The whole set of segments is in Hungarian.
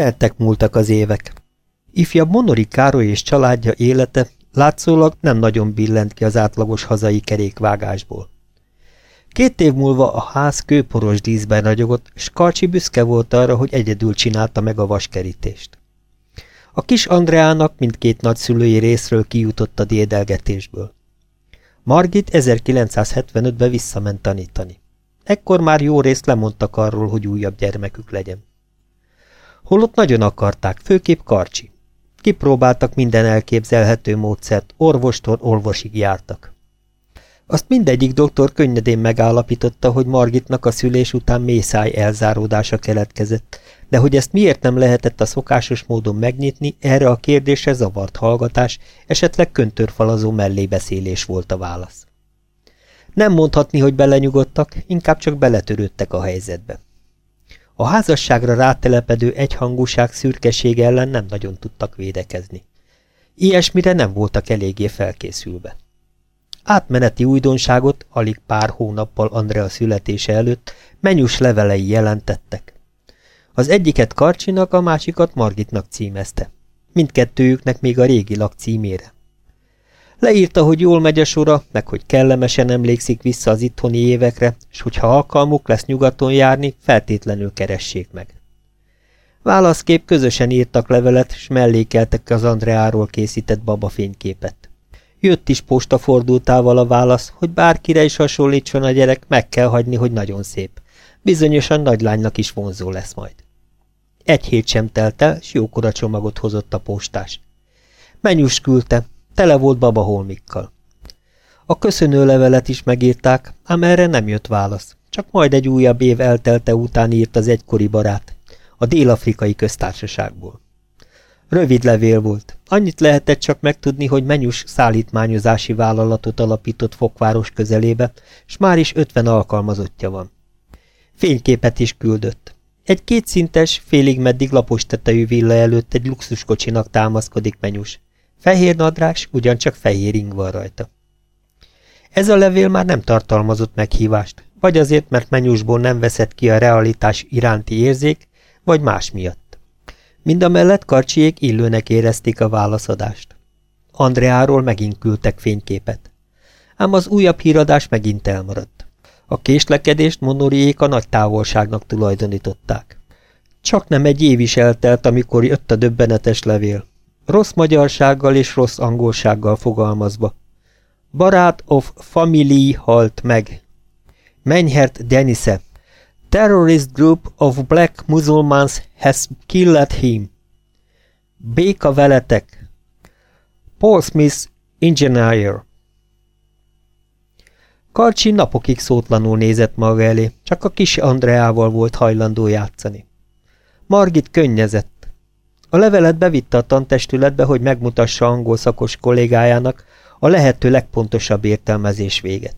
Teltek múltak az évek. Ifjabb Monori Károly és családja élete látszólag nem nagyon billent ki az átlagos hazai kerékvágásból. Két év múlva a ház kőporos díszben ragyogott, és Karcsi büszke volt arra, hogy egyedül csinálta meg a vaskerítést. A kis Andreának mindkét nagyszülői részről kijutott a dédelgetésből. Margit 1975-ben visszament tanítani. Ekkor már jó részt lemondtak arról, hogy újabb gyermekük legyen. Holott nagyon akarták, főképp Karcsi. Kipróbáltak minden elképzelhető módszert, orvostól orvosig jártak. Azt mindegyik doktor könnyedén megállapította, hogy Margitnak a szülés után mészáj elzáródása keletkezett, de hogy ezt miért nem lehetett a szokásos módon megnyitni, erre a kérdésre zavart hallgatás, esetleg köntörfalazó mellébeszélés volt a válasz. Nem mondhatni, hogy belenyugodtak, inkább csak beletörődtek a helyzetbe. A házasságra rátelepedő egyhangúság szürkesége ellen nem nagyon tudtak védekezni. Ilyesmire nem voltak eléggé felkészülve. Átmeneti újdonságot alig pár hónappal Andrea születése előtt menyus levelei jelentettek. Az egyiket Karcsinak, a másikat Margitnak címezte. Mindkettőjüknek még a régi lak címére. Leírta, hogy jól megy a sora, meg hogy kellemesen emlékszik vissza az itthoni évekre, és hogyha alkalmuk lesz nyugaton járni, feltétlenül keressék meg. Válaszkép közösen írtak levelet, s mellékeltek az Andreáról készített babafényképet. Jött is postafordultával a válasz, hogy bárkire is hasonlítson a gyerek, meg kell hagyni, hogy nagyon szép. Bizonyosan nagylánynak is vonzó lesz majd. Egy hét sem telt el, s jókora csomagot hozott a postás. Menyus küldte, tele volt babaholmikkal. A köszönő levelet is megírták, ám erre nem jött válasz. Csak majd egy újabb év eltelte után írt az egykori barát, a dél-afrikai köztársaságból. Rövid levél volt. Annyit lehetett csak megtudni, hogy menyus szállítmányozási vállalatot alapított Fokváros közelébe, s már is ötven alkalmazottja van. Fényképet is küldött. Egy kétszintes, félig meddig lapos tetejű villa előtt egy luxuskocsinak támaszkodik menyus. Fehér nadrágs, ugyancsak fehér ing van rajta. Ez a levél már nem tartalmazott meghívást, vagy azért, mert menyusból nem veszett ki a realitás iránti érzék, vagy más miatt. Mindamellett karcsiék illőnek érezték a válaszadást. Andreáról megint küldtek fényképet. Ám az újabb híradás megint elmaradt. A késlekedést Monoriék a nagy távolságnak tulajdonították. Csak nem egy év is eltelt, amikor jött a döbbenetes levél. Rossz magyarsággal és rossz angolsággal fogalmazva. Barát of family halt meg. Menyhert Denise. Terrorist group of black Muslims has killed him. Béka veletek. Paul Smith, engineer. Karcsi napokig szótlanul nézett maga elé, csak a kis Andreával volt hajlandó játszani. Margit könnyezett. A levelet bevitte a tantestületbe, hogy megmutassa angol szakos kollégájának a lehető legpontosabb értelmezés véget.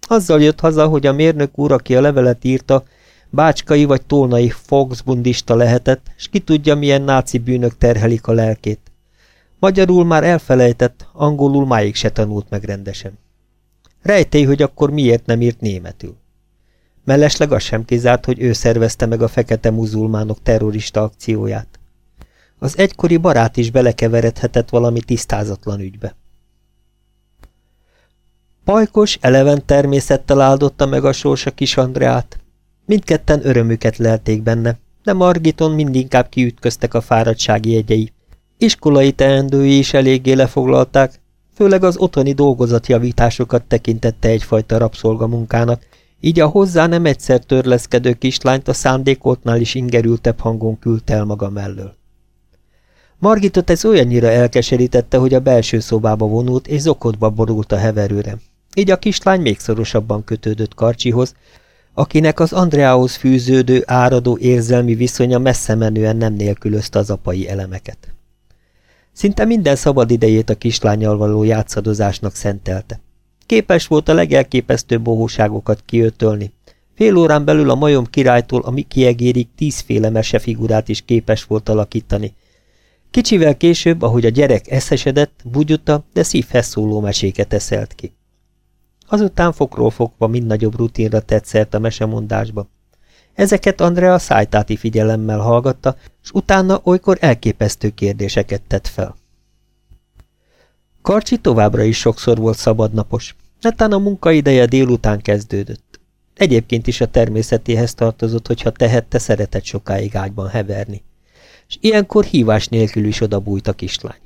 Azzal jött haza, hogy a mérnök úr, aki a levelet írta, bácskai vagy tolnai foxbundista lehetett, s ki tudja, milyen náci bűnök terhelik a lelkét. Magyarul már elfelejtett, angolul máig se tanult meg rendesen. Rejtély, hogy akkor miért nem írt németül. Mellesleg az sem kizárt, hogy ő szervezte meg a fekete muzulmánok terrorista akcióját. Az egykori barát is belekeveredhetett valami tisztázatlan ügybe. Pajkos, eleven természettel áldotta meg a sorsa kis Andreát. Mindketten örömüket lelték benne, de Margiton mindinkább kiütköztek a fáradtsági jegyei. Iskolai teendői is eléggé lefoglalták, főleg az otthoni dolgozatjavításokat tekintette egyfajta rabszolgamunkának, így a hozzá nem egyszer törleszkedő kislányt a szándékoltnál is ingerültebb hangon küldte el maga mellől. Margitot ez olyannyira elkeserítette, hogy a belső szobába vonult és zokotba borult a heverőre. Így a kislány még szorosabban kötődött Karcsihoz, akinek az Andreához fűződő, áradó érzelmi viszonya messze menően nem nélkülözte az apai elemeket. Szinte minden szabad idejét a kislányjal való játszadozásnak szentelte. Képes volt a legelképesztőbb bohóságokat kiötölni. Fél órán belül a majom királytól a Miki egérig tízféle mesefigurát is képes volt alakítani. Kicsivel később, ahogy a gyerek eszesedett, bugyuta, de szívhez szóló meséket eszelt ki. Azután fokról fokva mind nagyobb rutinra tett szert a mesemondásba. Ezeket Andrea szájtáti figyelemmel hallgatta, és utána olykor elképesztő kérdéseket tett fel. Karcsi továbbra is sokszor volt szabadnapos, netán a munkaideje délután kezdődött. Egyébként is a természetéhez tartozott, hogyha tehette, szeretett sokáig ágyban heverni. És ilyenkor hívás nélkül is odabújt a kislány.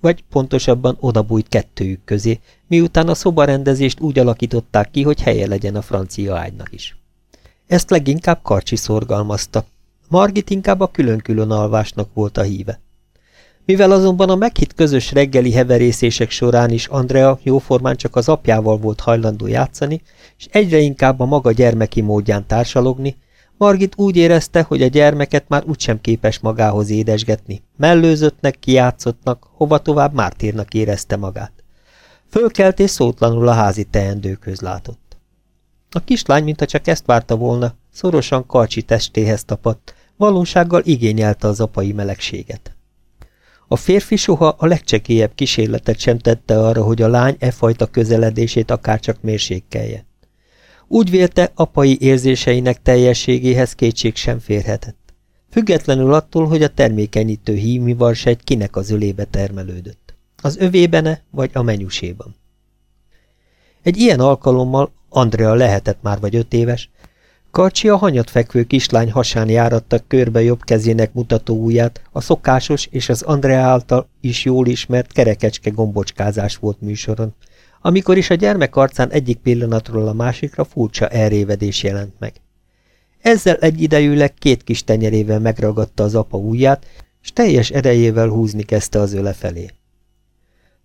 Vagy pontosabban odabújt kettőjük közé, miután a szobarendezést úgy alakították ki, hogy helye legyen a francia ágynak is. Ezt leginkább Karcsi szorgalmazta. Margit inkább a külön-külön alvásnak volt a híve. Mivel azonban a meghitt közös reggeli heverészések során is Andrea jóformán csak az apjával volt hajlandó játszani, és egyre inkább a maga gyermeki módján társalogni, Margit úgy érezte, hogy a gyermeket már úgysem képes magához édesgetni. Mellőzöttnek, kiátszottnak, hova tovább mártírnak érezte magát. Fölkelt és szótlanul a házi teendőköz látott. A kislány, mintha csak ezt várta volna, szorosan karcsi testéhez tapadt, valósággal igényelte az apai melegséget. A férfi soha a legcsekélyebb kísérletet sem tette arra, hogy a lány e fajta közeledését akárcsak mérsékkelje. Úgy vélte, apai érzéseinek teljességéhez kétség sem férhetett. Függetlenül attól, hogy a termékenyítő hímivarsejt kinek az ölébe termelődött. Az övébene vagy a menyuséban. Egy ilyen alkalommal Andrea lehetett már vagy öt éves, Karcsi a hanyat fekvő kislány hasán járatta körbe jobb kezének mutató ujját, a szokásos és az Andrea által is jól ismert kerekecske gombocskázás volt műsoron, amikor is a gyermek arcán egyik pillanatról a másikra furcsa elrévedés jelent meg. Ezzel egyidejűleg két kis tenyerével megragadta az apa ujját, és teljes erejével húzni kezdte az öle felé.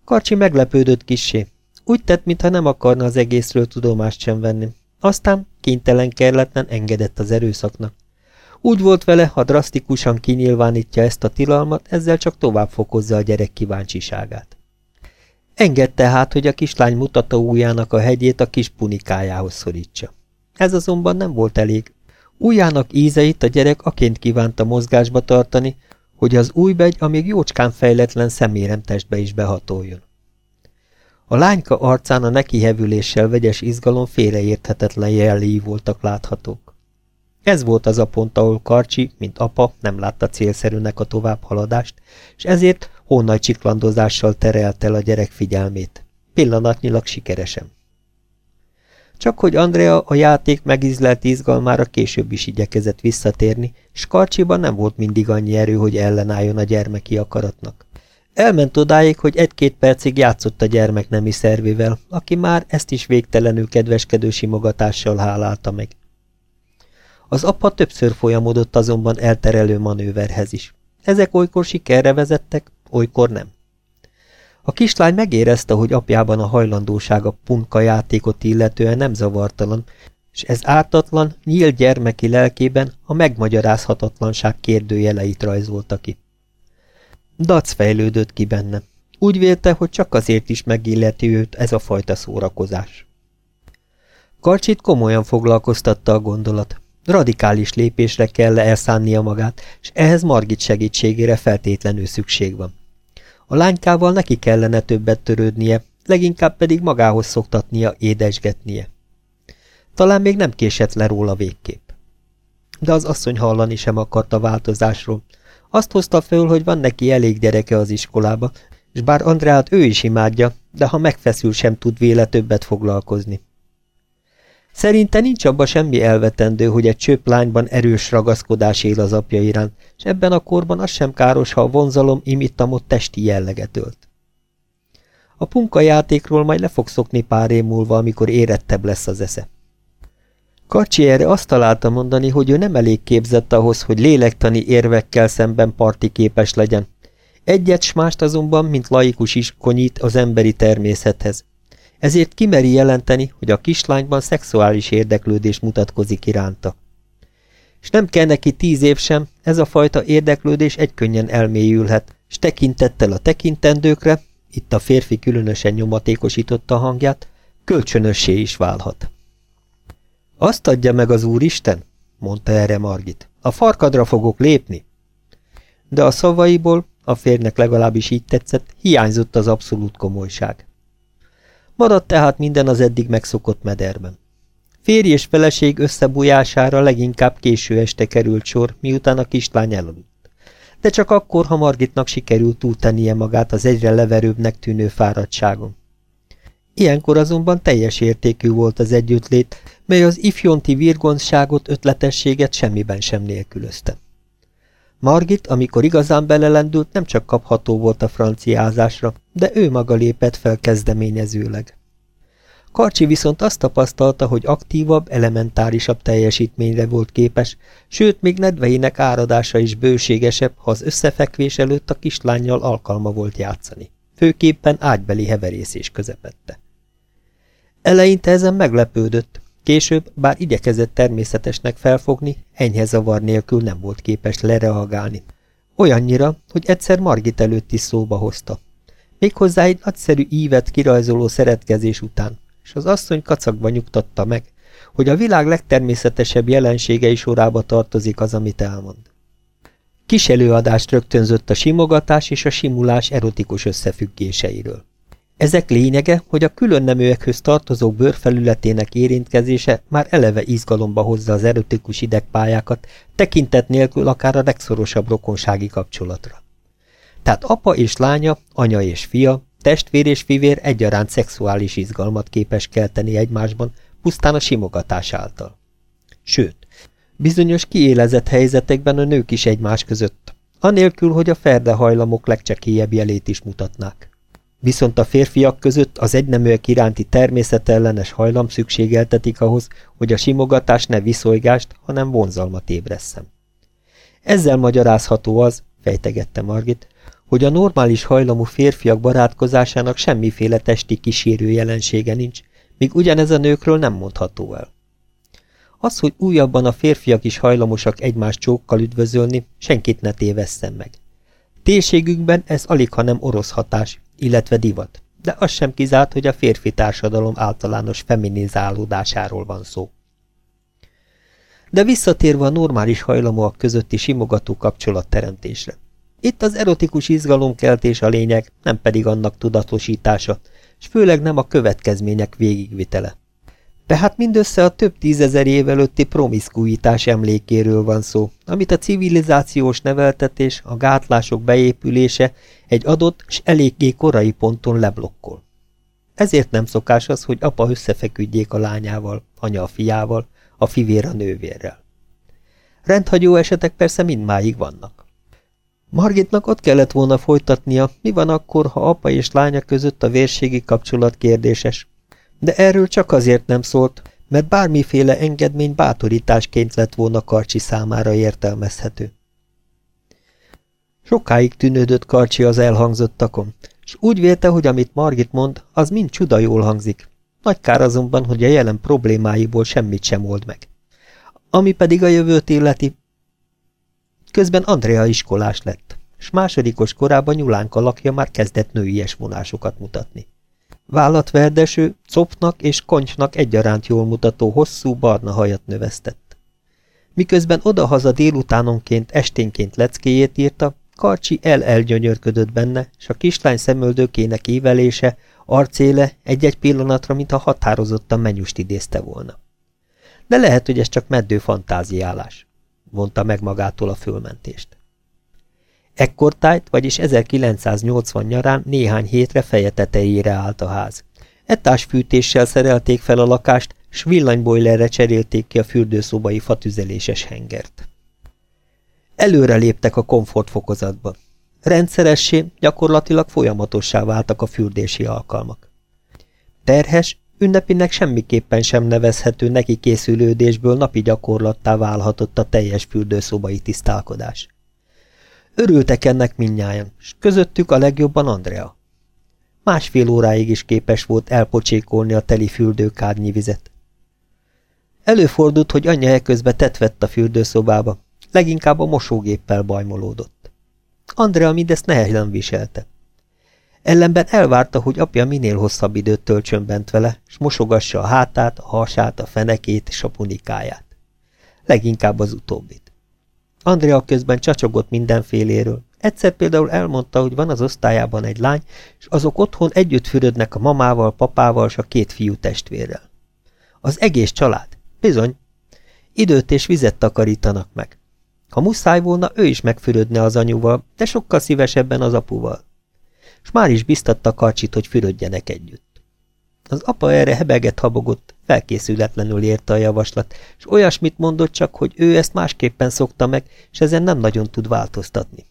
Karcsi meglepődött kissé. Úgy tett, mintha nem akarna az egészről tudomást sem venni. Aztán kénytelen kerletlen engedett az erőszaknak. Úgy volt vele, ha drasztikusan kinyilvánítja ezt a tilalmat, ezzel csak tovább fokozza a gyerek kíváncsiságát. Engedte hát, hogy a kislány mutató ujjának a hegyét a kis punikájához szorítsa. Ez azonban nem volt elég. Ujjának ízeit a gyerek aként kívánta mozgásba tartani, hogy az újbegy a még jócskán fejletlen szeméremtestbe is behatoljon. A lányka arcán a nekihevüléssel vegyes izgalom félreérthetetlen jelléi voltak láthatók. Ez volt az a pont, ahol Karcsi, mint apa, nem látta célszerűnek a továbbhaladást, és ezért hónaj csiklandozással terelt el a gyerek figyelmét. Pillanatnyilag sikeresen. Csak hogy Andrea a játék megizlelt izgalmára később is igyekezett visszatérni, s Karcsiban nem volt mindig annyi erő, hogy ellenálljon a gyermeki akaratnak. Elment odáig, hogy egy-két percig játszott a gyermek nemi szervével, aki már ezt is végtelenül kedveskedő simogatással hálálta meg. Az apa többször folyamodott azonban elterelő manőverhez is. Ezek olykor sikerre vezettek, olykor nem. A kislány megérezte, hogy apjában a hajlandósága punka játékot illetően nem zavartalan, és ez ártatlan, nyílt gyermeki lelkében a megmagyarázhatatlanság kérdőjeleit rajzolta ki. Dac fejlődött ki benne. Úgy vélte, hogy csak azért is megilleti őt ez a fajta szórakozás. Karcsit komolyan foglalkoztatta a gondolat. Radikális lépésre kell elszánnia magát, és ehhez Margit segítségére feltétlenül szükség van. A lánykával neki kellene többet törődnie, leginkább pedig magához szoktatnia, édesgetnie. Talán még nem késett le róla végképp. De az asszony hallani sem akart a változásról, azt hozta föl, hogy van neki elég gyereke az iskolába, és bár Andrát ő is imádja, de ha megfeszül sem tud véle többet foglalkozni. Szerinte nincs abba semmi elvetendő, hogy egy csöpp lányban erős ragaszkodás él az apja iránt, és ebben a korban az sem káros, ha a vonzalom imittamot testi jelleget ölt. A punka játékról majd le fog szokni pár év múlva, amikor érettebb lesz az esze. Kacsi erre azt találta mondani, hogy ő nem elég képzett ahhoz, hogy lélektani érvekkel szemben parti képes legyen. Egyet s mást azonban, mint laikus is konyít az emberi természethez. Ezért kimeri jelenteni, hogy a kislányban szexuális érdeklődés mutatkozik iránta. És nem kell neki tíz év sem, ez a fajta érdeklődés egykönnyen elmélyülhet, s tekintettel a tekintendőkre, itt a férfi különösen nyomatékosította a hangját, kölcsönössé is válhat. Azt adja meg az Úristen, mondta erre Margit. A farkadra fogok lépni. De a szavaiból, a férnek legalábbis így tetszett, hiányzott az abszolút komolyság. Maradt tehát minden az eddig megszokott mederben. Férj és feleség összebújására leginkább késő este került sor, miután a kislány elaludt. De csak akkor, ha Margitnak sikerült túltennie magát az egyre leverőbbnek tűnő fáradtságon. Ilyenkor azonban teljes értékű volt az együttlét, mely az ifjonti virgonságot, ötletességet semmiben sem nélkülözte. Margit, amikor igazán belelendült, nem csak kapható volt a franciázásra, de ő maga lépett fel kezdeményezőleg. Karcsi viszont azt tapasztalta, hogy aktívabb, elementárisabb teljesítményre volt képes, sőt, még nedveinek áradása is bőségesebb, ha az összefekvés előtt a kislányjal alkalma volt játszani. Főképpen ágybeli heverészés közepette. Eleinte ezen meglepődött, később, bár igyekezett természetesnek felfogni, enyhe zavar nélkül nem volt képes lereagálni. Olyannyira, hogy egyszer Margit előtt is szóba hozta. Méghozzá egy nagyszerű ívet kirajzoló szeretkezés után, és az asszony kacagba nyugtatta meg, hogy a világ legtermészetesebb jelenségei sorába tartozik az, amit elmond. Kis előadást rögtönzött a simogatás és a simulás erotikus összefüggéseiről. Ezek lényege, hogy a külön neműekhöz tartozó bőrfelületének érintkezése már eleve izgalomba hozza az erotikus idegpályákat, tekintet nélkül akár a legszorosabb rokonsági kapcsolatra. Tehát apa és lánya, anya és fia, testvér és fivér egyaránt szexuális izgalmat képes kelteni egymásban, pusztán a simogatás által. Sőt, bizonyos kiélezett helyzetekben a nők is egymás között, anélkül, hogy a ferde hajlamok legcsekélyebb jelét is mutatnák. Viszont a férfiak között az egyneműek iránti természetellenes hajlam szükségeltetik ahhoz, hogy a simogatás ne viszolygást, hanem vonzalmat ébreszem. Ezzel magyarázható az, fejtegette Margit, hogy a normális hajlamú férfiak barátkozásának semmiféle testi kísérő jelensége nincs, míg ugyanez a nőkről nem mondható el. Az, hogy újabban a férfiak is hajlamosak egymás csókkal üdvözölni, senkit ne tévesszem meg. Térségükben ez alig, hanem orosz hatás, illetve divat, de az sem kizárt, hogy a férfi társadalom általános feminizálódásáról van szó. De visszatérve a normális hajlamúak közötti simogató kapcsolatteremtésre. Itt az erotikus izgalomkeltés a lényeg, nem pedig annak tudatosítása, és főleg nem a következmények végigvitele. Tehát mindössze a több tízezer év előtti promiszkuitás emlékéről van szó, amit a civilizációs neveltetés, a gátlások beépülése egy adott és eléggé korai ponton leblokkol. Ezért nem szokás az, hogy apa összefeküdjék a lányával, anya a fiával, a fivér a nővérrel. Rendhagyó esetek persze mindmáig vannak. Margitnak ott kellett volna folytatnia, mi van akkor, ha apa és lánya között a vérségi kapcsolat kérdéses, de erről csak azért nem szólt, mert bármiféle engedmény bátorításként lett volna Karcsi számára értelmezhető. Sokáig tűnődött Karcsi az elhangzottakon, és úgy vélte, hogy amit Margit mond, az mind csuda jól hangzik. Nagy kár azonban, hogy a jelen problémáiból semmit sem old meg. Ami pedig a jövőt illeti. Közben Andrea iskolás lett, és másodikos korában nyulánk alakja már kezdett nőies vonásokat mutatni. Vállat verdeső, copnak és koncsnak egyaránt jól mutató hosszú barna hajat növesztett. Miközben odahaza délutánonként, esténként leckéjét írta, Karcsi el-elgyönyörködött benne, és a kislány szemöldökének évelése, arcéle egy-egy pillanatra, mintha határozottan menyust idézte volna. De lehet, hogy ez csak meddő fantáziálás, mondta meg magától a fölmentést. Ekkortájt, vagyis 1980 nyarán néhány hétre feje tetejére állt a ház. Etás fűtéssel szerelték fel a lakást, s villanybojlerre cserélték ki a fürdőszobai fatüzeléses hengert. Előre léptek a komfortfokozatba. Rendszeressé, gyakorlatilag folyamatossá váltak a fürdési alkalmak. Terhes, ünnepinek semmiképpen sem nevezhető neki készülődésből napi gyakorlattá válhatott a teljes fürdőszobai tisztálkodás. Örültek ennek mindnyájan, és közöttük a legjobban Andrea. Másfél óráig is képes volt elpocsékolni a teli fürdőkárnyi vizet. Előfordult, hogy anyja eközben tetvett a fürdőszobába, leginkább a mosógéppel bajmolódott. Andrea mindezt nehezen viselte. Ellenben elvárta, hogy apja minél hosszabb időt töltsön bent vele, és mosogassa a hátát, a hasát, a fenekét és a punikáját. Leginkább az utóbbit. Andrea közben csacsogott mindenféléről. Egyszer például elmondta, hogy van az osztályában egy lány, és azok otthon együtt fürödnek a mamával, papával és a két fiú testvérrel. Az egész család. Bizony. Időt és vizet takarítanak meg. Ha muszáj volna, ő is megfürödne az anyuval, de sokkal szívesebben az apuval. És már is biztatta Karcsit, hogy fürödjenek együtt. Az apa erre hebeget habogott, felkészületlenül érte a javaslat, és olyasmit mondott csak, hogy ő ezt másképpen szokta meg, és ezen nem nagyon tud változtatni.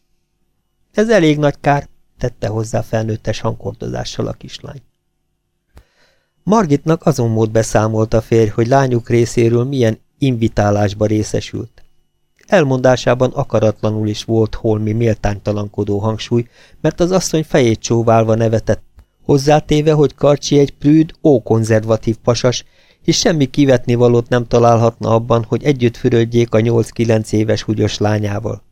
Ez elég nagy kár, tette hozzá felnőttes hangkordozással a kislány. Margitnak azon mód beszámolt a férj, hogy lányuk részéről milyen invitálásba részesült. Elmondásában akaratlanul is volt holmi méltánytalankodó hangsúly, mert az asszony fejét csóválva nevetett, hozzátéve, hogy Karcsi egy prűd, ókonzervatív pasas, és semmi kivetni valót nem találhatna abban, hogy együtt fürödjék a 8-9 éves húgyos lányával.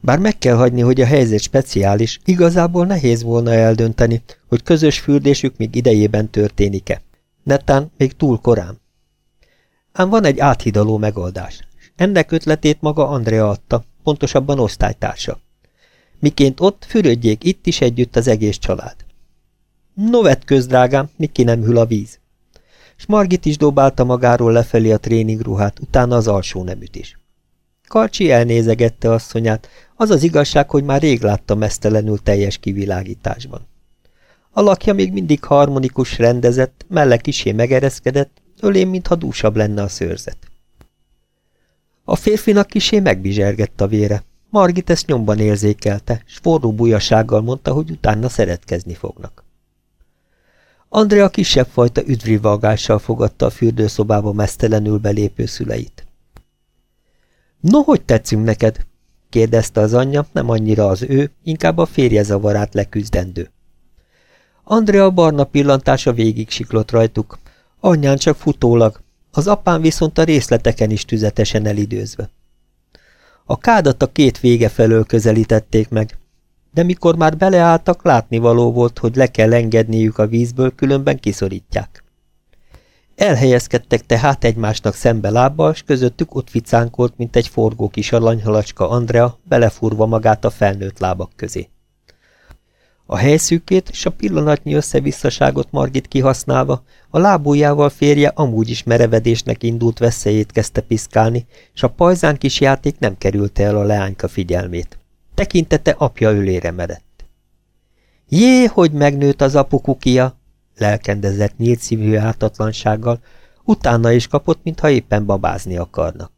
Bár meg kell hagyni, hogy a helyzet speciális, igazából nehéz volna eldönteni, hogy közös fürdésük még idejében történik-e. Netán még túl korán. Ám van egy áthidaló megoldás. Ennek ötletét maga Andrea adta, pontosabban osztálytársa. Miként ott, fürödjék itt is együtt az egész család. No vett közdrágám, Miki nem hűl a víz. S Margit is dobálta magáról lefelé a tréningruhát, utána az alsó neműt is. Karcsi elnézegette asszonyát, az az igazság, hogy már rég látta mesztelenül teljes kivilágításban. A lakja még mindig harmonikus, rendezett, melle kisé megereszkedett, ölém, mintha dúsabb lenne a szőrzet. A férfinak kisé megbizsergett a vére. Margit ezt nyomban érzékelte, s forró bujasággal mondta, hogy utána szeretkezni fognak. Andrea kisebb fajta üdvrivalgással fogadta a fürdőszobába mesztelenül belépő szüleit. No, hogy tetszünk neked? kérdezte az anyja, nem annyira az ő, inkább a férje zavarát leküzdendő. Andrea barna pillantása végig siklott rajtuk, anyján csak futólag, az apám viszont a részleteken is tüzetesen elidőzve. A kádat a két vége felől közelítették meg, de mikor már beleálltak, látnivaló volt, hogy le kell engedniük a vízből, különben kiszorítják. Elhelyezkedtek tehát egymásnak szembe lábbal, s közöttük ott ficánkolt, mint egy forgó kis alanyhalacska Andrea, belefúrva magát a felnőtt lábak közé. A helyszűkét és a pillanatnyi összevisszaságot Margit kihasználva, a lábújjával férje amúgy is merevedésnek indult veszélyét kezdte piszkálni, és a pajzán kis játék nem kerülte el a leányka figyelmét. Tekintete apja ölére merett. Jé, hogy megnőtt az apu kukia! lelkendezett nyílt szívű ártatlansággal, utána is kapott, mintha éppen babázni akarnak.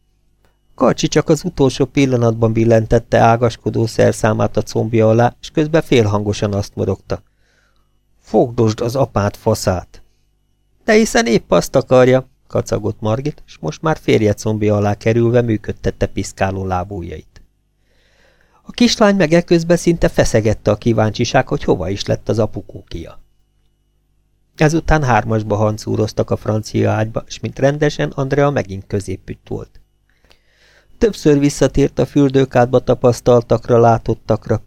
Karcsi csak az utolsó pillanatban billentette ágaskodó szerszámát a combja alá, és közben félhangosan azt morogta. Fogdosd az apát faszát! De hiszen épp azt akarja, kacagott Margit, és most már férje combja alá kerülve működtette piszkáló lábújait. A kislány meg eközben szinte feszegette a kíváncsiság, hogy hova is lett az apukókia. Ezután hármasba hancúroztak a francia ágyba, és mint rendesen Andrea megint középütt volt. Többször visszatért a fürdőkádba tapasztaltakra, látottakra.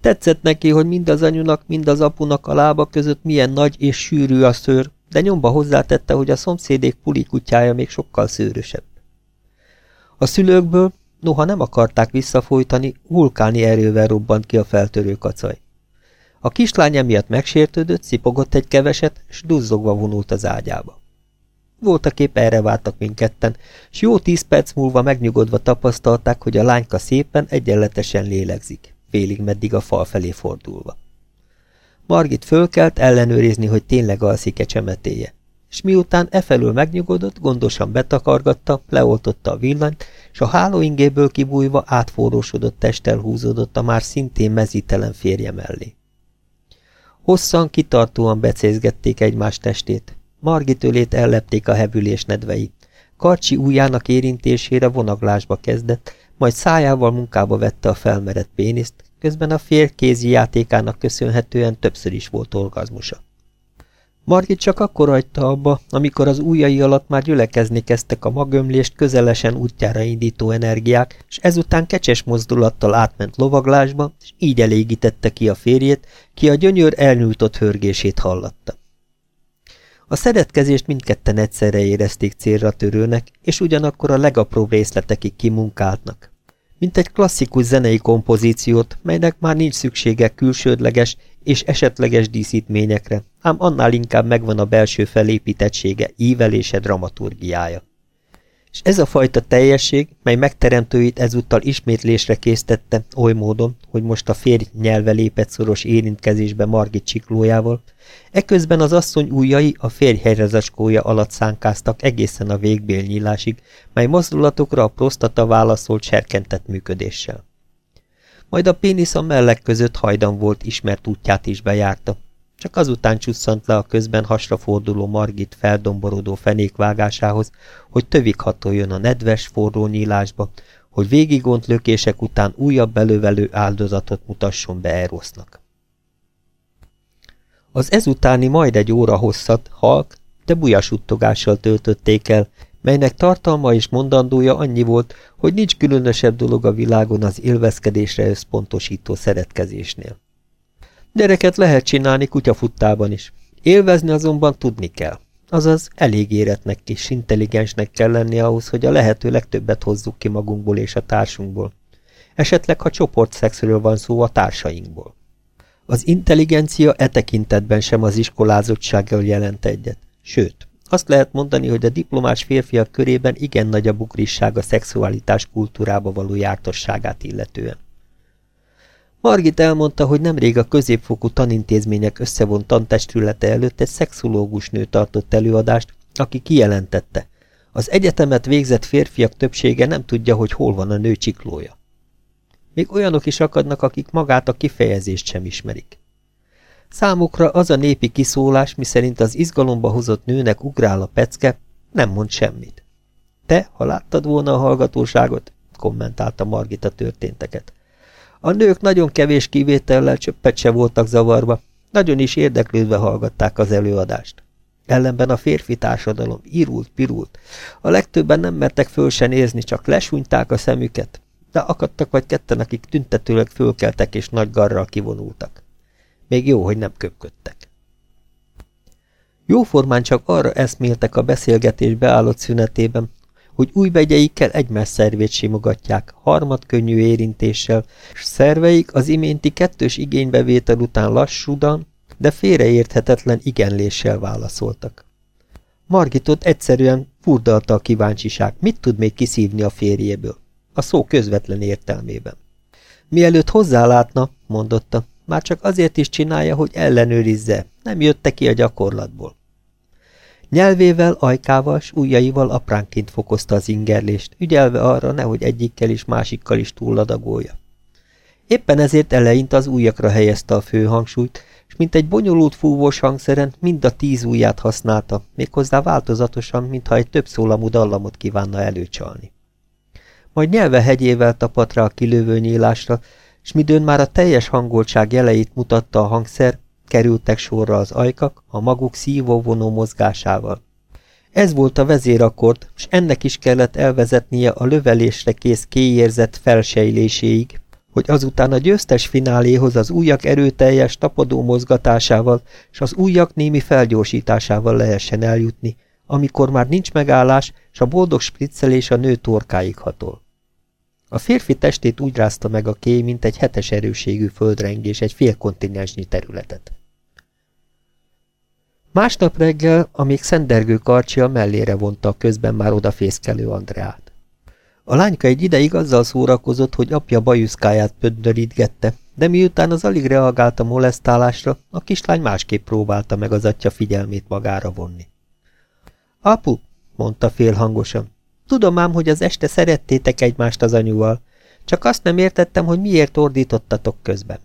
Tetszett neki, hogy mind az anyunak, mind az apunak a lába között milyen nagy és sűrű a szőr, de nyomba hozzátette, hogy a szomszédék pulikutyája még sokkal szőrösebb. A szülőkből, noha nem akarták visszafolytani, vulkáni erővel robbant ki a feltörő kacaj. A kislány emiatt megsértődött, szipogott egy keveset, és duzzogva vonult az ágyába. Voltak épp erre vártak mindketten, s jó tíz perc múlva megnyugodva tapasztalták, hogy a lányka szépen, egyenletesen lélegzik, félig meddig a fal felé fordulva. Margit fölkelt ellenőrizni, hogy tényleg alszik-e csemetéje, és miután e felől megnyugodott, gondosan betakargatta, leoltotta a villanyt, és a hálóingéből kibújva átforrósodott testtel húzódott a már szintén mezítelen férje mellé. Hosszan, kitartóan becézgették egymás testét, Margitőlét ellepték a hevülés nedvei. Karcsi ujjának érintésére vonaglásba kezdett, majd szájával munkába vette a felmerett péniszt, közben a fér kézi játékának köszönhetően többször is volt orgazmusa. Margit csak akkor hagyta abba, amikor az ujjai alatt már gyülekezni kezdtek a magömlést közelesen útjára indító energiák, és ezután kecses mozdulattal átment lovaglásba, és így elégítette ki a férjét, ki a gyönyör elnyújtott hörgését hallatta. A szeretkezést mindketten egyszerre érezték célra törőnek, és ugyanakkor a legapróbb részletekig kimunkáltnak. Mint egy klasszikus zenei kompozíciót, melynek már nincs szüksége külsődleges és esetleges díszítményekre, ám annál inkább megvan a belső felépítettsége, ívelése, dramaturgiája. És ez a fajta teljesség, mely megteremtőit ezúttal ismétlésre késztette oly módon, hogy most a férj nyelve lépett szoros érintkezésbe Margit csiklójával, eközben az asszony ujjai a férj helyrezacskója alatt szánkáztak egészen a végbélnyílásig, mely mozdulatokra a prostata válaszolt serkentett működéssel. Majd a pénisz a mellek között hajdan volt, ismert útját is bejárta, csak azután csusszant le a közben hasra forduló Margit feldomborodó fenékvágásához, hogy tövig hatoljon a nedves, forró nyílásba, hogy végigont lökések után újabb belővelő áldozatot mutasson be Erosznak. Az ezutáni majd egy óra hosszat, halk, de bujas uttogással töltötték el, melynek tartalma és mondandója annyi volt, hogy nincs különösebb dolog a világon az élvezkedésre összpontosító szeretkezésnél. Gyereket lehet csinálni kutyafuttában is. Élvezni azonban tudni kell. Azaz elég éretnek és intelligensnek kell lenni ahhoz, hogy a lehető legtöbbet hozzuk ki magunkból és a társunkból. Esetleg, ha csoportszexről van szó, a társainkból. Az intelligencia e tekintetben sem az iskolázottsággal jelent egyet. Sőt, azt lehet mondani, hogy a diplomás férfiak körében igen nagy a bukrisság a szexualitás kultúrába való jártosságát illetően. Margit elmondta, hogy nemrég a középfokú tanintézmények összevont tantestülete előtt egy szexológus nő tartott előadást, aki kijelentette. Az egyetemet végzett férfiak többsége nem tudja, hogy hol van a nő csiklója. Még olyanok is akadnak, akik magát a kifejezést sem ismerik. Számukra az a népi kiszólás, miszerint az izgalomba hozott nőnek ugrál a pecke, nem mond semmit. Te, ha láttad volna a hallgatóságot, kommentálta Margit a történteket. A nők nagyon kevés kivétellel csöppet se voltak zavarba, nagyon is érdeklődve hallgatták az előadást. Ellenben a férfi társadalom irult, pirult. A legtöbben nem mertek föl se nézni, csak lesúnyták a szemüket, de akadtak vagy ketten, akik tüntetőleg fölkeltek és nagy garral kivonultak. Még jó, hogy nem köpködtek. Jóformán csak arra eszméltek a beszélgetés beállott szünetében, hogy új begyeikkel egymás szervét simogatják, harmad könnyű érintéssel, s szerveik az iménti kettős igénybevétel után lassúdan, de félreérthetetlen igenléssel válaszoltak. Margitot egyszerűen furdalta a kíváncsiság, mit tud még kiszívni a férjéből, a szó közvetlen értelmében. Mielőtt hozzálátna, mondotta, már csak azért is csinálja, hogy ellenőrizze, nem jötte ki a gyakorlatból. Nyelvével, ajkával s ujjaival apránként fokozta az ingerlést, ügyelve arra, nehogy egyikkel is másikkal is túladagolja. Éppen ezért eleint az ujjakra helyezte a fő hangsúlyt, és mint egy bonyolult fúvós hangszeren mind a tíz ujját használta, méghozzá változatosan, mintha egy több szólamú dallamot kívánna előcsalni. Majd nyelve hegyével tapadt rá a kilövő nyílásra, s midőn már a teljes hangoltság jeleit mutatta a hangszer, kerültek sorra az ajkak a maguk szívóvonó mozgásával. Ez volt a vezérakord, és ennek is kellett elvezetnie a lövelésre kész kéjérzet felsejléséig, hogy azután a győztes fináléhoz az ujjak erőteljes tapadó mozgatásával és az ujjak némi felgyorsításával lehessen eljutni, amikor már nincs megállás, és a boldog spriccelés a nő torkáig hatol. A férfi testét úgy rázta meg a kéj, mint egy hetes erőségű földrengés egy félkontinensnyi területet. Másnap reggel, amíg szendergő karcsia mellére vonta a közben már odafészkelő Andreát. A lányka egy ideig azzal szórakozott, hogy apja bajuszkáját pöddörítgette, de miután az alig reagált a molesztálásra, a kislány másképp próbálta meg az atya figyelmét magára vonni. Apu, mondta félhangosan, tudom ám, hogy az este szerettétek egymást az anyuval, csak azt nem értettem, hogy miért ordítottatok közben.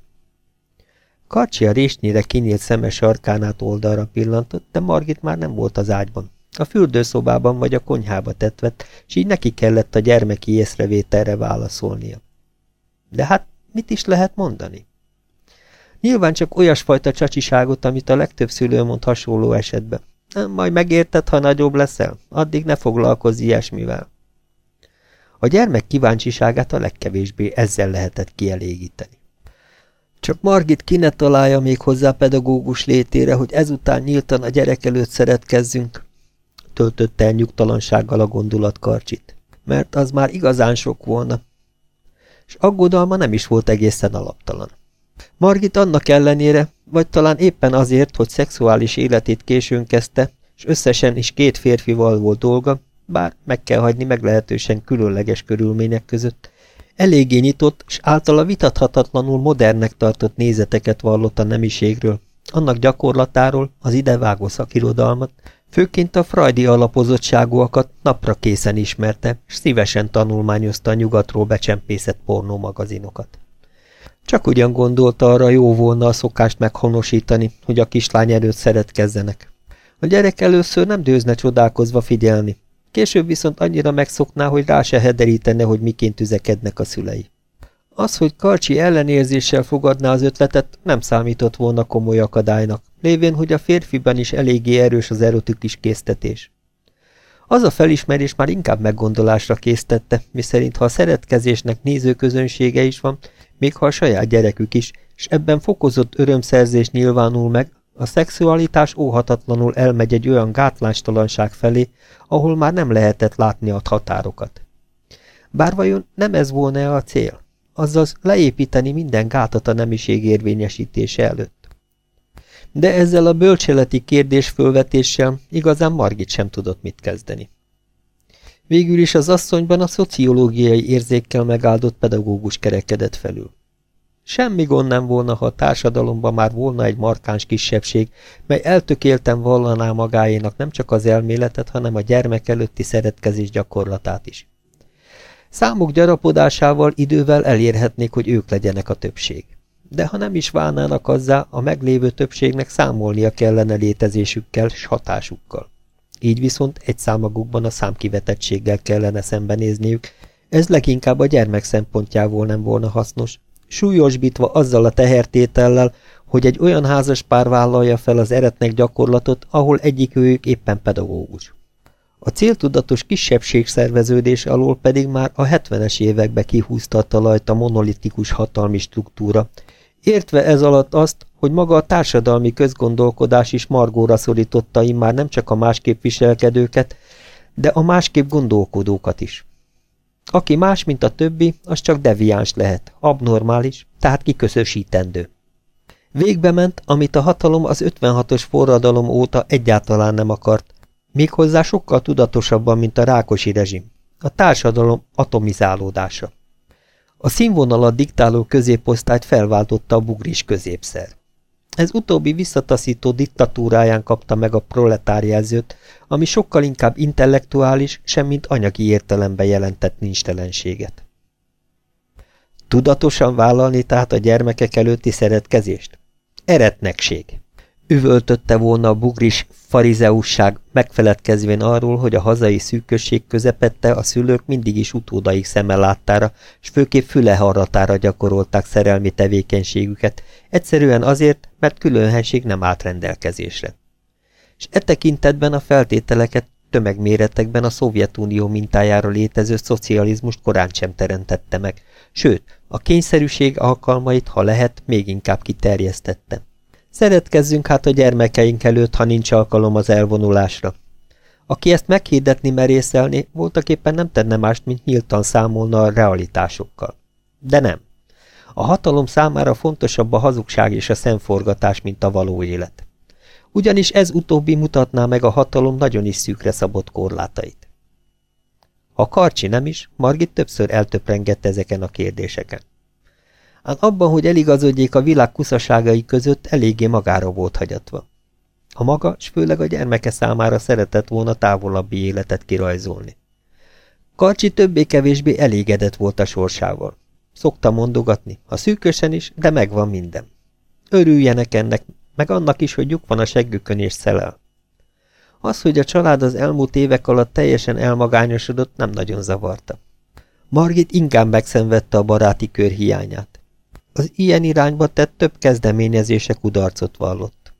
Karcsi a résnyire kinyílt szeme sarkánát oldalra pillantott, de Margit már nem volt az ágyban. A fürdőszobában vagy a konyhába tetvett, s így neki kellett a gyermeki észrevételre válaszolnia. De hát mit is lehet mondani? Nyilván csak olyasfajta csacsiságot, amit a legtöbb szülő mond hasonló esetben. Majd megérted, ha nagyobb leszel, addig ne foglalkozz ilyesmivel. A gyermek kíváncsiságát a legkevésbé ezzel lehetett kielégíteni. Csak Margit ki ne találja még hozzá pedagógus létére, hogy ezután nyíltan a gyerek előtt szeretkezzünk, töltötte el nyugtalansággal a gondolat karcsit, mert az már igazán sok volna. és aggodalma nem is volt egészen alaptalan. Margit annak ellenére, vagy talán éppen azért, hogy szexuális életét későn kezdte, és összesen is két férfival volt dolga, bár meg kell hagyni meglehetősen különleges körülmények között, eléggé nyitott, és általa vitathatatlanul modernnek tartott nézeteket vallott a nemiségről, annak gyakorlatáról, az idevágó szakirodalmat, főként a frajdi alapozottságúakat napra készen ismerte, és szívesen tanulmányozta a nyugatról becsempészett pornómagazinokat. Csak ugyan gondolta arra jó volna a szokást meghonosítani, hogy a kislány előtt szeretkezzenek. A gyerek először nem dőzne csodálkozva figyelni, később viszont annyira megszokná, hogy rá se hederítene, hogy miként üzekednek a szülei. Az, hogy Karcsi ellenérzéssel fogadná az ötletet, nem számított volna komoly akadálynak, lévén, hogy a férfiban is eléggé erős az erotikus késztetés. Az a felismerés már inkább meggondolásra késztette, miszerint ha a szeretkezésnek nézőközönsége is van, még ha a saját gyerekük is, és ebben fokozott örömszerzés nyilvánul meg, a szexualitás óhatatlanul elmegy egy olyan gátlástalanság felé, ahol már nem lehetett látni a határokat. Bár vajon nem ez volna a cél? Azaz leépíteni minden gátat a nemiség érvényesítése előtt. De ezzel a bölcseleti kérdés fölvetéssel igazán Margit sem tudott mit kezdeni. Végül is az asszonyban a szociológiai érzékkel megáldott pedagógus kerekedett felül. Semmi gond nem volna, ha a társadalomban már volna egy markáns kisebbség, mely eltökélten vallaná magáénak nem csak az elméletet, hanem a gyermek előtti szeretkezés gyakorlatát is. Számuk gyarapodásával idővel elérhetnék, hogy ők legyenek a többség. De ha nem is válnának azzá, a meglévő többségnek számolnia kellene létezésükkel s hatásukkal. Így viszont egy számagukban a számkivetettséggel kellene szembenézniük, ez leginkább a gyermek szempontjából nem volna hasznos, súlyosbítva azzal a tehertétellel, hogy egy olyan házas pár vállalja fel az eretnek gyakorlatot, ahol egyik őjük éppen pedagógus. A céltudatos kisebbségszerveződés alól pedig már a 70-es évekbe kihúzta a talajt a monolitikus hatalmi struktúra, értve ez alatt azt, hogy maga a társadalmi közgondolkodás is margóra szorította már nem csak a másképp viselkedőket, de a másképp gondolkodókat is. Aki más, mint a többi, az csak deviáns lehet, abnormális, tehát kiköszösítendő. Végbe ment, amit a hatalom az 56-os forradalom óta egyáltalán nem akart, méghozzá sokkal tudatosabban, mint a rákosi rezsim, a társadalom atomizálódása. A színvonalat diktáló középosztályt felváltotta a bugris középszer. Ez utóbbi visszataszító diktatúráján kapta meg a proletáriázőt, ami sokkal inkább intellektuális, semmint anyagi értelemben jelentett nincstelenséget. Tudatosan vállalni tehát a gyermekek előtti szeretkezést? Eretnekség. Üvöltötte volna a bugris farizeusság, megfeledkezvén arról, hogy a hazai szűkösség közepette a szülők mindig is utódaik szeme láttára, s főképp füle haratára gyakorolták szerelmi tevékenységüket, egyszerűen azért, mert különhesség nem állt rendelkezésre. És e tekintetben a feltételeket tömegméretekben a Szovjetunió mintájára létező szocializmust korán sem teremtette meg, sőt, a kényszerűség alkalmait, ha lehet, még inkább kiterjesztette. Szeretkezzünk hát a gyermekeink előtt, ha nincs alkalom az elvonulásra. Aki ezt meghirdetni merészelni, voltak éppen nem tenne mást, mint nyíltan számolna a realitásokkal. De nem. A hatalom számára fontosabb a hazugság és a szemforgatás, mint a való élet. Ugyanis ez utóbbi mutatná meg a hatalom nagyon is szűkre szabott korlátait. Ha Karcsi nem is, Margit többször eltöprengett ezeken a kérdéseken. Ám abban, hogy eligazodjék a világ kuszaságai között, eléggé magára volt hagyatva. A maga, s főleg a gyermeke számára szeretett volna távolabbi életet kirajzolni. Karcsi többé-kevésbé elégedett volt a sorsával. Szokta mondogatni, ha szűkösen is, de megvan minden. Örüljenek ennek, meg annak is, hogy lyuk van a seggükön és szelel. Az, hogy a család az elmúlt évek alatt teljesen elmagányosodott, nem nagyon zavarta. Margit inkább megszenvedte a baráti kör hiányát. Az ilyen irányba tett több kezdeményezése kudarcot vallott.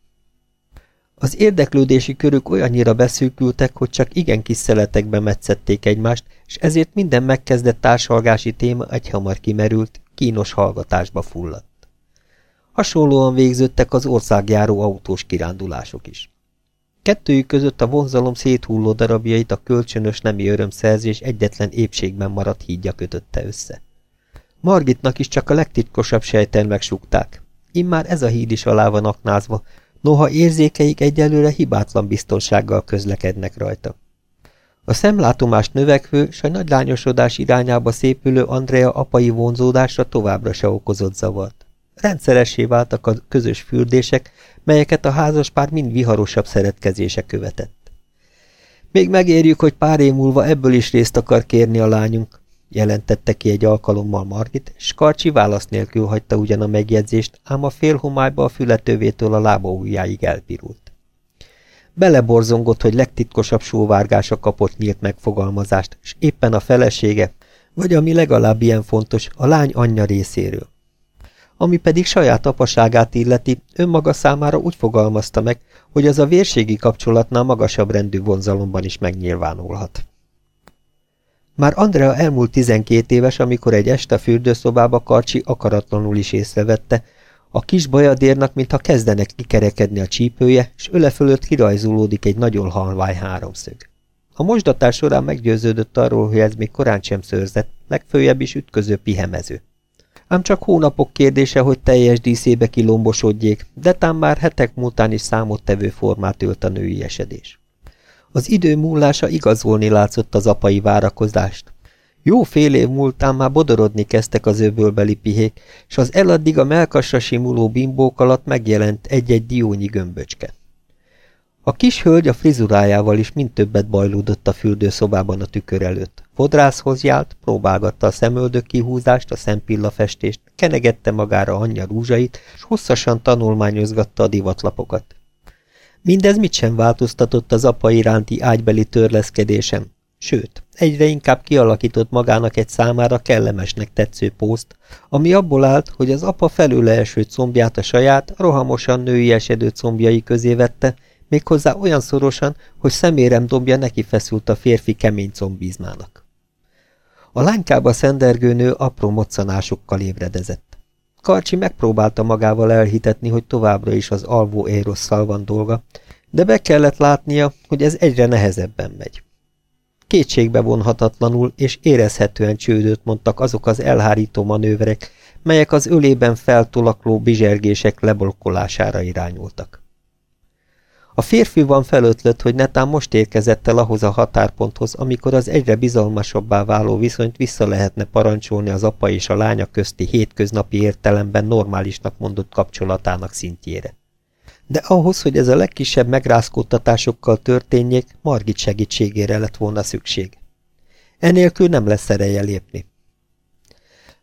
Az érdeklődési körük olyannyira beszűkültek, hogy csak igen kis szeletekbe metszették egymást, és ezért minden megkezdett társalgási téma egyhamar kimerült, kínos hallgatásba fulladt. Hasonlóan végződtek az országjáró autós kirándulások is. Kettőjük között a vonzalom széthulló darabjait a kölcsönös nemi örömszerzés egyetlen épségben maradt hídja kötötte össze. Margitnak is csak a legtitkosabb sejten megsúgták. Immár ez a híd is alá van aknázva, noha érzékeik egyelőre hibátlan biztonsággal közlekednek rajta. A szemlátomást növekvő, s a nagy lányosodás irányába szépülő Andrea apai vonzódása továbbra se okozott zavart. Rendszeressé váltak a közös fürdések, melyeket a házaspár mind viharosabb szeretkezése követett. Még megérjük, hogy pár év múlva ebből is részt akar kérni a lányunk, jelentette ki egy alkalommal Margit, és Karcsi válasz nélkül hagyta ugyan a megjegyzést, ám a félhomályba a fületővétől a lába ujjáig elpirult. Beleborzongott, hogy legtitkosabb sóvárgása kapott nyílt megfogalmazást, és éppen a felesége, vagy ami legalább ilyen fontos, a lány anyja részéről. Ami pedig saját apaságát illeti, önmaga számára úgy fogalmazta meg, hogy az a vérségi kapcsolatnál magasabb rendű vonzalomban is megnyilvánulhat. Már Andrea elmúlt tizenkét éves, amikor egy este a fürdőszobába Karcsi akaratlanul is észrevette, a kis bajadérnak, mintha kezdenek kikerekedni a csípője, és öle fölött kirajzolódik egy nagyon halvány háromszög. A mosdatás során meggyőződött arról, hogy ez még korán sem szőrzett, legfőjebb is ütköző pihemező. Ám csak hónapok kérdése, hogy teljes díszébe kilombosodjék, de tám már hetek múltán is számottevő formát ölt a női esedés. Az idő múlása igazolni látszott az apai várakozást. Jó fél év múltán már bodorodni kezdtek az öbölbeli pihék, és az eladdig a melkasra simuló bimbók alatt megjelent egy-egy diónyi gömböcske. A kis hölgy a frizurájával is mind többet bajlódott a fürdőszobában a tükör előtt. Fodrászhoz járt, próbálgatta a szemöldök kihúzást, a szempillafestést, kenegette magára anyja rúzsait, és hosszasan tanulmányozgatta a divatlapokat. Mindez mit sem változtatott az apa iránti ágybeli törleszkedésem, sőt, egyre inkább kialakított magának egy számára kellemesnek tetsző pószt, ami abból állt, hogy az apa felőle eső combját a saját, rohamosan női esedő combjai közé vette, méghozzá olyan szorosan, hogy szemérem dombja neki feszült a férfi kemény combizmának. A lánykába szendergő nő apró moccanásokkal ébredezett. Karcsi megpróbálta magával elhitetni, hogy továbbra is az alvó érosszal van dolga, de be kellett látnia, hogy ez egyre nehezebben megy. Kétségbe vonhatatlanul és érezhetően csődöt mondtak azok az elhárító manőverek, melyek az ölében feltolakló bizsergések leblokkolására irányultak. A férfi van felötlött, hogy netán most érkezett el ahhoz a határponthoz, amikor az egyre bizalmasabbá váló viszonyt vissza lehetne parancsolni az apa és a lánya közti hétköznapi értelemben normálisnak mondott kapcsolatának szintjére. De ahhoz, hogy ez a legkisebb megrázkódtatásokkal történjék, Margit segítségére lett volna szükség. Enélkül nem lesz ereje lépni.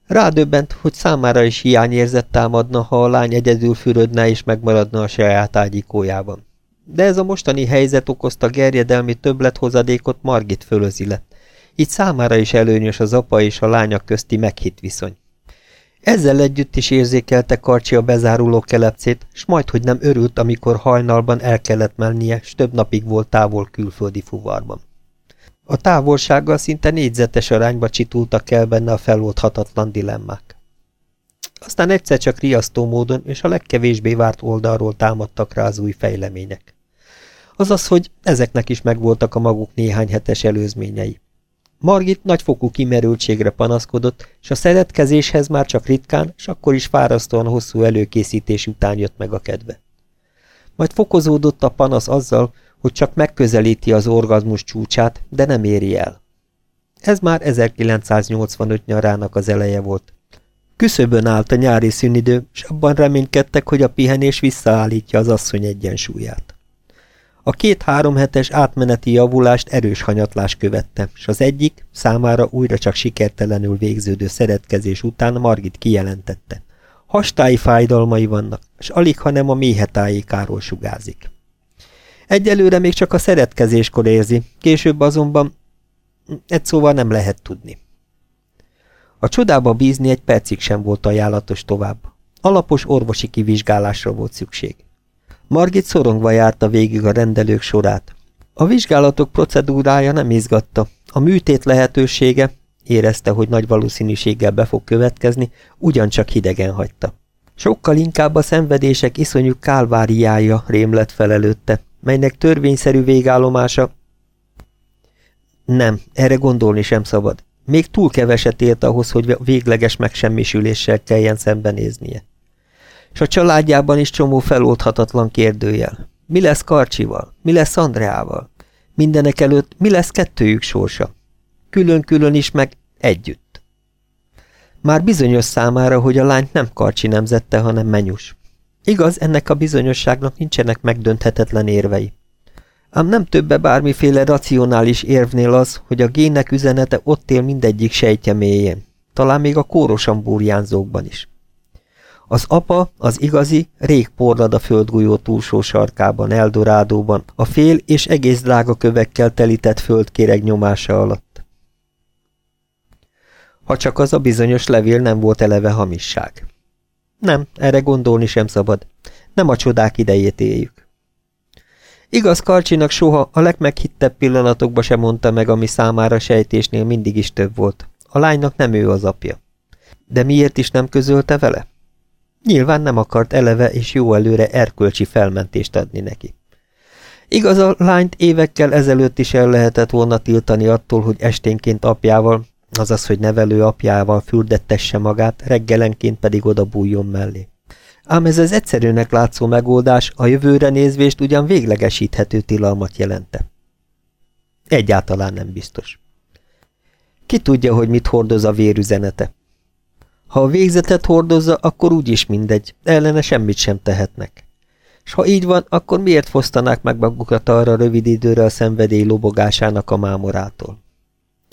Rádöbbent, hogy számára is hiányérzet támadna, ha a lány egyedül fürödne és megmaradna a saját ágyikójában de ez a mostani helyzet okozta gerjedelmi többlethozadékot Margit fölözi lett. Így számára is előnyös az apa és a lányak közti meghitt viszony. Ezzel együtt is érzékelte Karcsi a bezáruló kelepcét, s majd, hogy nem örült, amikor hajnalban el kellett mennie, s több napig volt távol külföldi fuvarban. A távolsággal szinte négyzetes arányba csitultak el benne a feloldhatatlan dilemmák. Aztán egyszer csak riasztó módon és a legkevésbé várt oldalról támadtak rá az új fejlemények azaz, hogy ezeknek is megvoltak a maguk néhány hetes előzményei. Margit nagyfokú kimerültségre panaszkodott, és a szeretkezéshez már csak ritkán, és akkor is fárasztóan hosszú előkészítés után jött meg a kedve. Majd fokozódott a panasz azzal, hogy csak megközelíti az orgazmus csúcsát, de nem éri el. Ez már 1985 nyarának az eleje volt. Küszöbön állt a nyári szünidő, és abban reménykedtek, hogy a pihenés visszaállítja az asszony egyensúlyát. A két-három hetes átmeneti javulást erős hanyatlás követte, és az egyik, számára újra csak sikertelenül végződő szeretkezés után Margit kijelentette. Hastái fájdalmai vannak, és alig, hanem a méhetájékáról sugázik. Egyelőre még csak a szeretkezéskor érzi, később azonban egy szóval nem lehet tudni. A csodába bízni egy percig sem volt ajánlatos tovább. Alapos orvosi kivizsgálásra volt szükség. Margit szorongva járta végig a rendelők sorát. A vizsgálatok procedúrája nem izgatta, a műtét lehetősége, érezte, hogy nagy valószínűséggel be fog következni, ugyancsak hidegen hagyta. Sokkal inkább a szenvedések iszonyú kálváriája rémlett fel előtte, melynek törvényszerű végállomása... Nem, erre gondolni sem szabad. még túl keveset élt ahhoz, hogy végleges megsemmisüléssel kelljen szembenéznie. És a családjában is csomó feloldhatatlan kérdőjel. Mi lesz Karcsival? Mi lesz Andreával? Mindenek előtt mi lesz kettőjük sorsa? Külön-külön is, meg együtt. Már bizonyos számára, hogy a lányt nem Karcsi nemzette, hanem menyus. Igaz, ennek a bizonyosságnak nincsenek megdönthetetlen érvei. Ám nem többe bármiféle racionális érvnél az, hogy a gének üzenete ott él mindegyik sejtje mélyén, talán még a kórosan burjánzókban is. Az apa, az igazi, rég porlad a földgolyó túlsó sarkában, Eldorádóban, a fél és egész drága kövekkel telített földkéreg nyomása alatt. Ha csak az a bizonyos levél nem volt eleve hamisság. Nem, erre gondolni sem szabad. Nem a csodák idejét éljük. Igaz, Karcsinak soha a legmeghittebb pillanatokba sem mondta meg, ami számára sejtésnél mindig is több volt. A lánynak nem ő az apja. De miért is nem közölte vele? Nyilván nem akart eleve és jó előre erkölcsi felmentést adni neki. Igaz, a lányt évekkel ezelőtt is el lehetett volna tiltani attól, hogy esténként apjával, azaz, hogy nevelő apjával fürdettesse magát, reggelenként pedig oda bújjon mellé. Ám ez az egyszerűnek látszó megoldás a jövőre nézvést ugyan véglegesíthető tilalmat jelente. Egyáltalán nem biztos. Ki tudja, hogy mit hordoz a vérüzenete? Ha a végzetet hordozza, akkor úgyis mindegy, ellene semmit sem tehetnek. S ha így van, akkor miért fosztanák meg magukat arra rövid időre a szenvedély lobogásának a mámorától?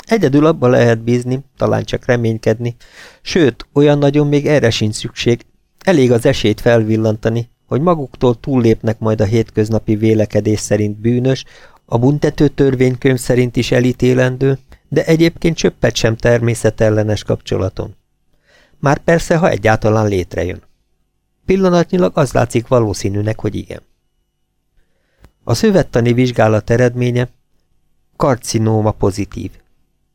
Egyedül abba lehet bízni, talán csak reménykedni, sőt, olyan nagyon még erre sincs szükség, elég az esélyt felvillantani, hogy maguktól túllépnek majd a hétköznapi vélekedés szerint bűnös, a buntető törvénykönyv szerint is elítélendő, de egyébként csöppet sem természetellenes kapcsolaton. Már persze, ha egyáltalán létrejön. Pillanatnyilag az látszik valószínűnek, hogy igen. A szövettani vizsgálat eredménye karcinóma pozitív.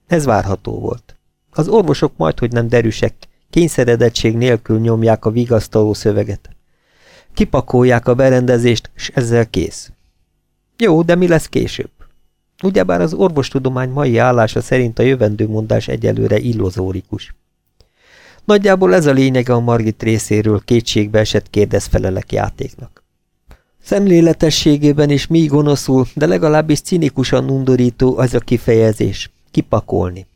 Ez várható volt. Az orvosok majdhogy nem derűsek, kényszeredettség nélkül nyomják a vigasztaló szöveget. Kipakolják a berendezést, és ezzel kész. Jó, de mi lesz később? Ugyebár az orvostudomány mai állása szerint a jövendőmondás egyelőre illozórikus. Nagyjából ez a lényege a Margit részéről kétségbe esett kérdezfelelek játéknak. Szemléletességében is mi gonoszul, de legalábbis cinikusan undorító az a kifejezés, kipakolni.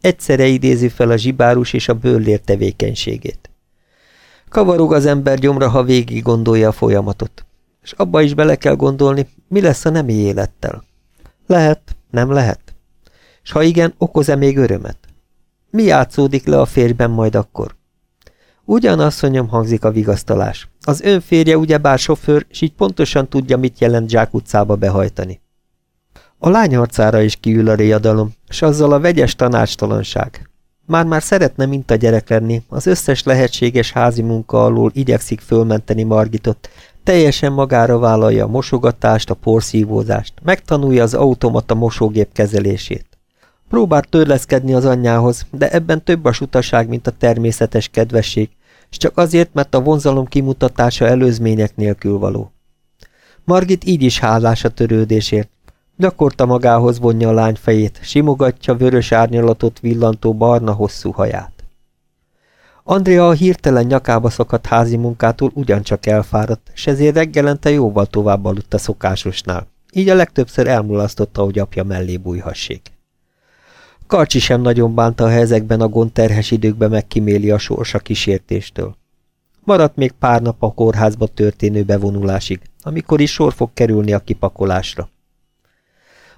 Egyszerre idézi fel a zsibárus és a bőrlér tevékenységét. Kavarog az ember gyomra, ha végig gondolja a folyamatot. És abba is bele kell gondolni, mi lesz a nemi élettel. Lehet, nem lehet. És ha igen, okoz-e még örömet? Mi játszódik le a férjben majd akkor? Ugyan, asszonyom, hangzik a vigasztalás. Az ön férje ugyebár sofőr, s így pontosan tudja, mit jelent Zsák utcába behajtani. A lány arcára is kiül a réadalom, s azzal a vegyes tanácstalanság. Már-már szeretne mint a gyerek lenni, az összes lehetséges házi munka alól igyekszik fölmenteni Margitot, teljesen magára vállalja a mosogatást, a porszívózást, megtanulja az automata mosógép kezelését. Próbál törleszkedni az anyjához, de ebben több a sutaság, mint a természetes kedvesség, és csak azért, mert a vonzalom kimutatása előzmények nélkül való. Margit így is hálás a törődésért, Gyakorta magához vonja a lány fejét, simogatja vörös árnyalatot villantó barna hosszú haját. Andrea a hirtelen nyakába szakadt házi munkától ugyancsak elfáradt, és ezért reggelente jóval tovább aludt a szokásosnál. Így a legtöbbször elmulasztotta, hogy apja mellé bújhassék. Karcsi sem nagyon bánta, ha ezekben a gondterhes időkben megkiméli a sorsa kísértéstől. Maradt még pár nap a kórházba történő bevonulásig, amikor is sor fog kerülni a kipakolásra.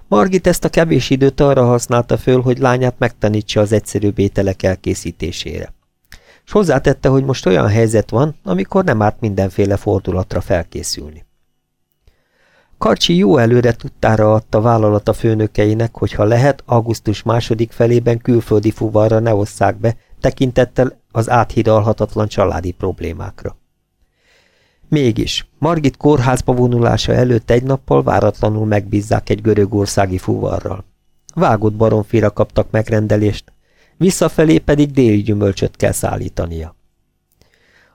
Margit ezt a kevés időt arra használta föl, hogy lányát megtanítsa az egyszerűbb ételek elkészítésére. És hozzátette, hogy most olyan helyzet van, amikor nem árt mindenféle fordulatra felkészülni. Karcsi jó előre tudtára adta vállalata főnökeinek, hogy ha lehet, augusztus második felében külföldi fuvarra ne osszák be, tekintettel az áthidalhatatlan családi problémákra. Mégis, Margit kórházba vonulása előtt egy nappal váratlanul megbízzák egy görögországi fuvarral. Vágott baromfira kaptak megrendelést, visszafelé pedig déli gyümölcsöt kell szállítania.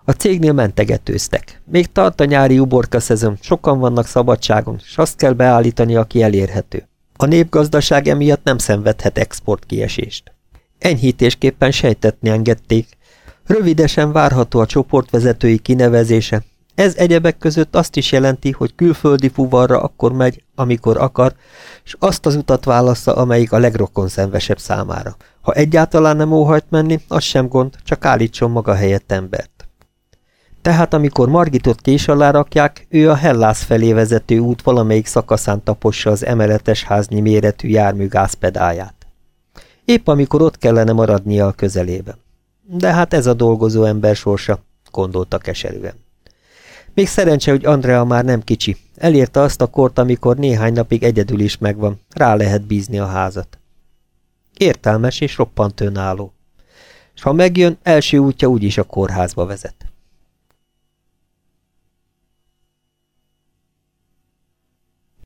A cégnél mentegetőztek. Még tart a nyári uborka szezon, sokan vannak szabadságon, s azt kell beállítani, aki elérhető. A népgazdaság emiatt nem szenvedhet exportkiesést. Enyhítésképpen sejtetni engedték. Rövidesen várható a csoportvezetői kinevezése. Ez egyebek között azt is jelenti, hogy külföldi fuvarra akkor megy, amikor akar, és azt az utat válassza, amelyik a legrokonszenvesebb számára. Ha egyáltalán nem óhajt menni, az sem gond, csak állítson maga helyett embert. Tehát amikor Margitot kés alá rakják, ő a Hellász felé vezető út valamelyik szakaszán tapossa az emeletes háznyi méretű jármű gázpedáját. Épp amikor ott kellene maradnia a közelében. De hát ez a dolgozó ember sorsa, gondolta keserűen. Még szerencse, hogy Andrea már nem kicsi. Elérte azt a kort, amikor néhány napig egyedül is megvan, rá lehet bízni a házat. Értelmes és roppant önálló. S ha megjön, első útja úgyis a kórházba vezet.